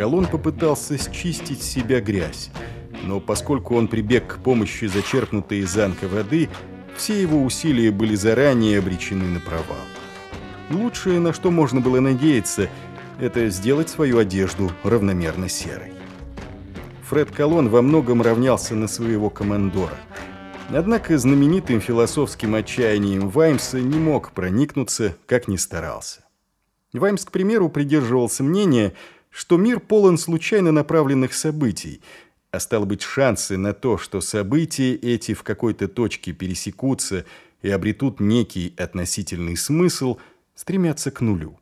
Колон попытался счистить с себя грязь, но поскольку он прибег к помощи зачерпнутой из анка воды, все его усилия были заранее обречены на провал. Лучшее, на что можно было надеяться, это сделать свою одежду равномерно серой. Фред Колон во многом равнялся на своего командора. Однако знаменитым философским отчаянием Ваймса не мог проникнуться, как ни старался. Ваймс, к примеру, придерживался мнения, что мир полон случайно направленных событий, а стало быть, шансы на то, что события эти в какой-то точке пересекутся и обретут некий относительный смысл, стремятся к нулю.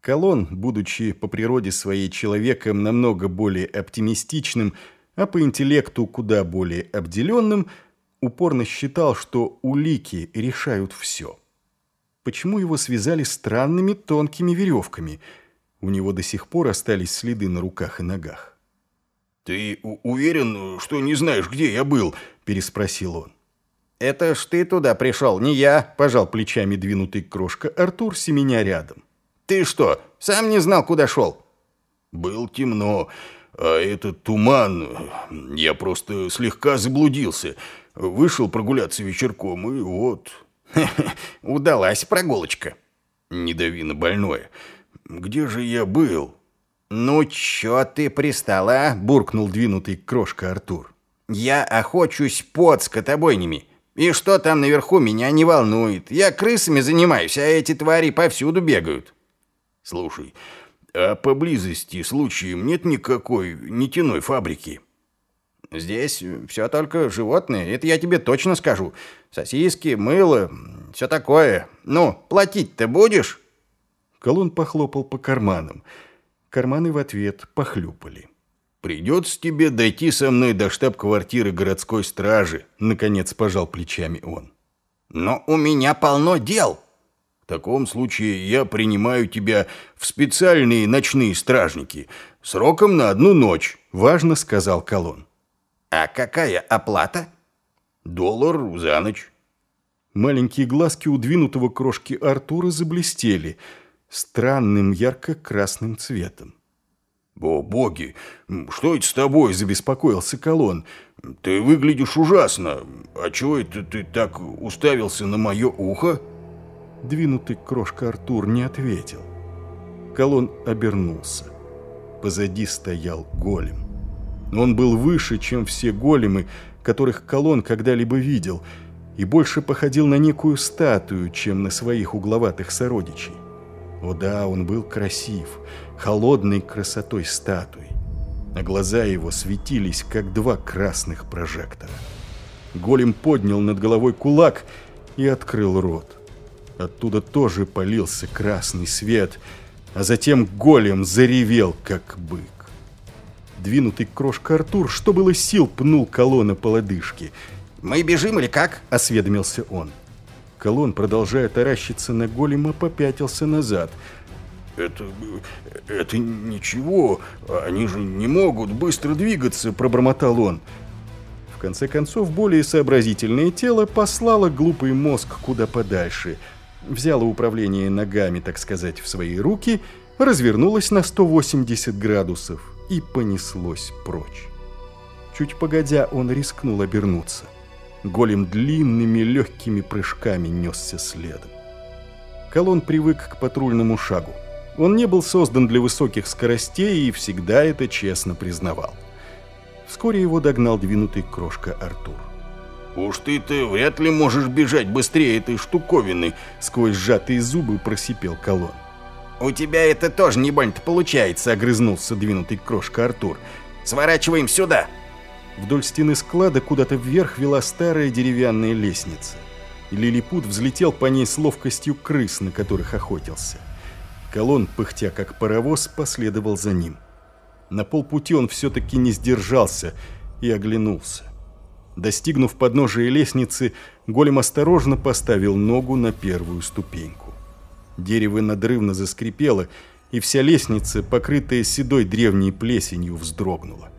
Колон, будучи по природе своей человеком намного более оптимистичным, а по интеллекту куда более обделенным, упорно считал, что улики решают все. Почему его связали странными тонкими веревками? У него до сих пор остались следы на руках и ногах. «Ты уверен, что не знаешь, где я был?» – переспросил он. «Это ж ты туда пришел, не я», – пожал плечами двинутый крошка Артур, семеня рядом. Ты что, сам не знал, куда шел? Был темно, а этот туман... Я просто слегка заблудился. Вышел прогуляться вечерком, и вот... Удалась прогулочка. Не дави на больное. Где же я был? Ну, чё ты пристал, а? Буркнул двинутый крошка Артур. Я охочусь под скотобойнями. И что там наверху, меня не волнует. Я крысами занимаюсь, а эти твари повсюду бегают. Слушай, а поблизости случаем нет никакой нитяной фабрики? Здесь все только животные, это я тебе точно скажу. Сосиски, мыло, все такое. Ну, платить-то будешь? Колун похлопал по карманам. Карманы в ответ похлюпали. «Придется тебе дойти со мной до штаб-квартиры городской стражи», — наконец пожал плечами он. «Но у меня полно дел», в таком случае я принимаю тебя в специальные ночные стражники. Сроком на одну ночь», — важно сказал Колон. «А какая оплата?» «Доллар за ночь». Маленькие глазки у двинутого крошки Артура заблестели странным ярко-красным цветом. «О, боги! Что это с тобой?» – забеспокоился Колон. «Ты выглядишь ужасно. А чего это ты так уставился на мое ухо?» Двинутый крошка Артур не ответил. Колон обернулся. Позади стоял голем. Он был выше, чем все големы, которых Колон когда-либо видел, и больше походил на некую статую, чем на своих угловатых сородичей. О да, он был красив, холодной красотой статуи, а глаза его светились, как два красных прожектора. Голем поднял над головой кулак и открыл рот. Оттуда тоже полился красный свет, а затем голем заревел, как бык. Двинутый крошка Артур, что было сил, пнул колонна по лодыжке. «Мы бежим или как?» – осведомился он. Колон, продолжая таращиться на голема, попятился назад. «Это... это ничего, они же не могут быстро двигаться», – пробормотал он. В конце концов, более сообразительное тело послало глупый мозг куда подальше – взяла управление ногами, так сказать, в свои руки, развернулась на 180 градусов и понеслось прочь. Чуть погодя, он рискнул обернуться. Голем длинными легкими прыжками несся следом. Колон привык к патрульному шагу. Он не был создан для высоких скоростей и всегда это честно признавал. Вскоре его догнал двинутый крошка Артур. «Уж ты-то вряд ли можешь бежать быстрее этой штуковины», — сквозь сжатые зубы просипел колонн. «У тебя это тоже не больно-то получается», — огрызнулся двинутый крошка Артур. «Сворачиваем сюда!» Вдоль стены склада куда-то вверх вела старая деревянная лестница. Лилипут взлетел по ней с ловкостью крыс, на которых охотился. Колонн, пыхтя как паровоз, последовал за ним. На полпути он все-таки не сдержался и оглянулся. Достигнув подножия лестницы, голем осторожно поставил ногу на первую ступеньку. Дерево надрывно заскрипело, и вся лестница, покрытая седой древней плесенью, вздрогнула.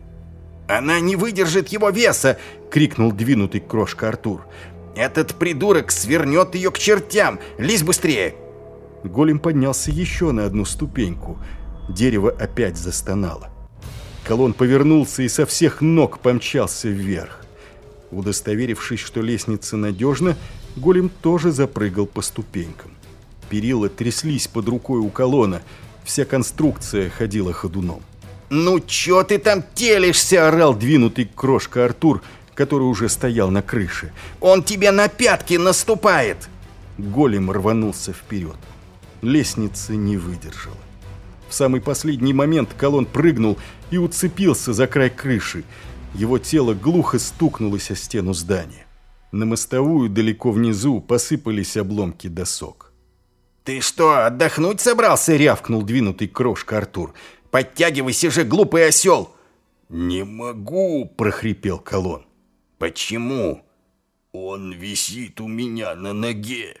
«Она не выдержит его веса!» — крикнул двинутый крошка Артур. «Этот придурок свернет ее к чертям! Лезь быстрее!» Голем поднялся еще на одну ступеньку. Дерево опять застонало. Колон повернулся и со всех ног помчался вверх. Удостоверившись, что лестница надежна, голем тоже запрыгал по ступенькам. Перила тряслись под рукой у колонна, вся конструкция ходила ходуном. «Ну чё ты там телишься?» – орал двинутый крошка Артур, который уже стоял на крыше. «Он тебе на пятки наступает!» Голем рванулся вперед. Лестница не выдержала. В самый последний момент колонн прыгнул и уцепился за край крыши. Его тело глухо стукнулось о стену здания. На мостовую далеко внизу посыпались обломки досок. «Ты что, отдохнуть собрался?» — рявкнул двинутый крошка Артур. «Подтягивайся же, глупый осел!» «Не могу!» — прохрипел колонн. «Почему?» «Он висит у меня на ноге!»